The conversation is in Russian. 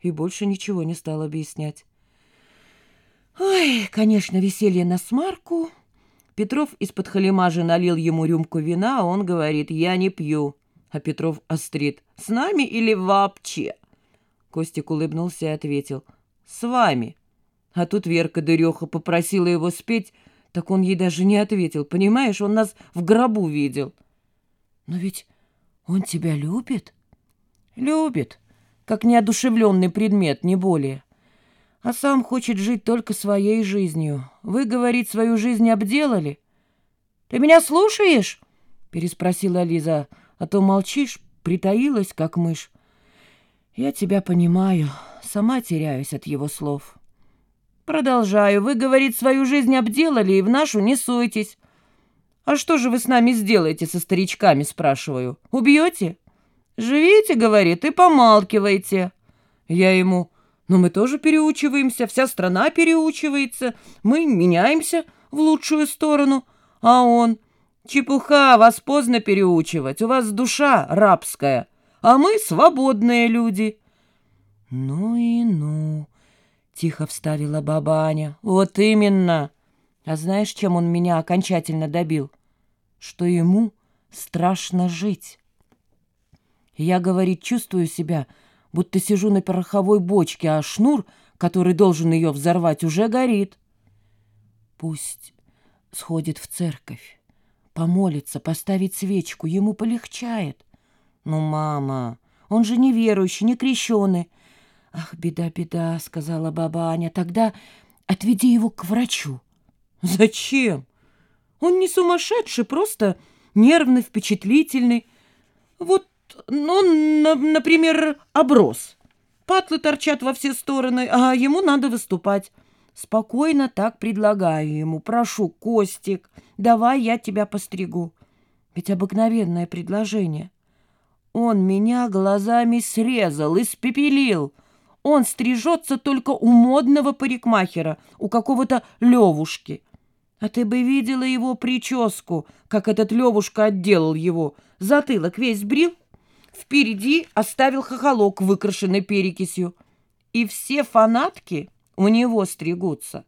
и больше ничего не стал объяснять. Ой, конечно, веселье на смарку. Петров из-под халимажа налил ему рюмку вина, а он говорит, я не пью. А Петров острит, с нами или вообще? Костик улыбнулся и ответил, с вами. А тут Верка Дыреха попросила его спеть, так он ей даже не ответил. Понимаешь, он нас в гробу видел. Но ведь он тебя любит? Любит, как неодушевленный предмет, не более. А сам хочет жить только своей жизнью. Вы, говорит, свою жизнь обделали? Ты меня слушаешь? Переспросила Лиза. А то молчишь, притаилась, как мышь. Я тебя понимаю, сама теряюсь от его слов. Продолжаю. Вы, говорит, свою жизнь обделали и в нашу не суетесь. А что же вы с нами сделаете со старичками, спрашиваю? Убьете? Живите, говорит, и помалкивайте. Я ему, но «Ну, мы тоже переучиваемся, вся страна переучивается, мы меняемся в лучшую сторону. А он, чепуха, вас поздно переучивать, у вас душа рабская, а мы свободные люди. Ну и ну. Тихо вставила баба Аня. Вот именно. А знаешь, чем он меня окончательно добил? Что ему страшно жить. Я, говорит, чувствую себя, будто сижу на пороховой бочке, а шнур, который должен ее взорвать, уже горит. Пусть сходит в церковь, помолится, поставить свечку, ему полегчает. Ну, мама, он же не верующий, не крещеный. «Ах, беда, беда», — сказала баба Аня, — «тогда отведи его к врачу». «Зачем? Он не сумасшедший, просто нервный, впечатлительный. Вот он, например, оброс. Патлы торчат во все стороны, а ему надо выступать. Спокойно так предлагаю ему. Прошу, Костик, давай я тебя постригу. Ведь обыкновенное предложение. Он меня глазами срезал, испепелил». Он стрижется только у модного парикмахера, у какого-то Левушки. А ты бы видела его прическу, как этот Левушка отделал его. Затылок весь брил, впереди оставил хохолок, выкрашенный перекисью. И все фанатки у него стригутся.